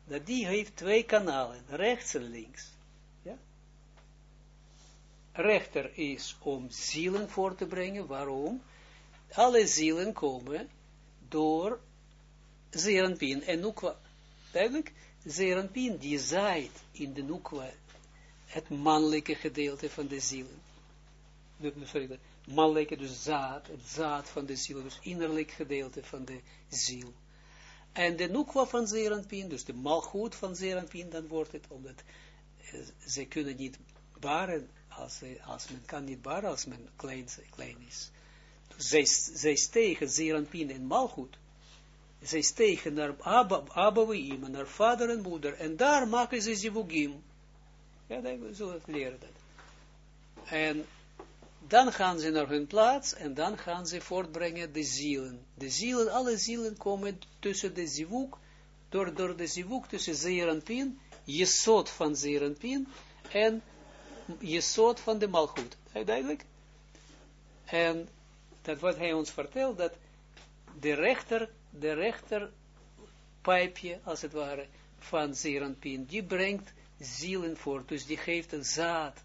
Dat die heeft twee kanalen, rechts en links rechter is om zielen voor te brengen. Waarom? Alle zielen komen door Zeranpin en Nukwa. Duidelijk? Zeranpin die zaait in de Nukwa het mannelijke gedeelte van de zielen. de, sorry, mannelijke, dus zaad, het zaad van de ziel, dus innerlijk gedeelte van de ziel. En de nukwa van Zeranpien, dus de malgoed van Zeranpien, dan wordt het, omdat uh, ze kunnen niet baren, als, als men kan niet baren als men klein, klein is. Dus zij, zij stegen Zeranpien en malgoed, zij stegen naar Abba, Abba naar vader en moeder, en daar maken ze zivugim. Ja, we zullen het leren dat. En dan gaan ze naar hun plaats, en dan gaan ze voortbrengen de zielen. De zielen, alle zielen komen tussen de zivuk, door, door de zivuk tussen zeer en pin, jesot van zeer en pin, en jesot van de malgoed. Duidelijk? En dat wat hij ons vertelt, dat de rechter de rechter pijpje, als het ware, van Zeranpin, die brengt zielen voort, dus die geeft een zaad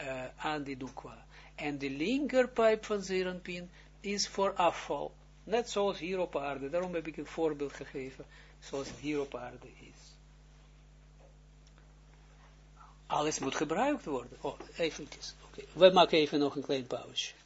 uh, aan die Dukwa. En de linkerpijp van Zeranpin is voor afval, net zoals hier op aarde, daarom heb ik een voorbeeld gegeven, zoals het hier op aarde is. Alles moet gebruikt worden. Oh, eventjes. Okay. we maken even nog een klein pauze.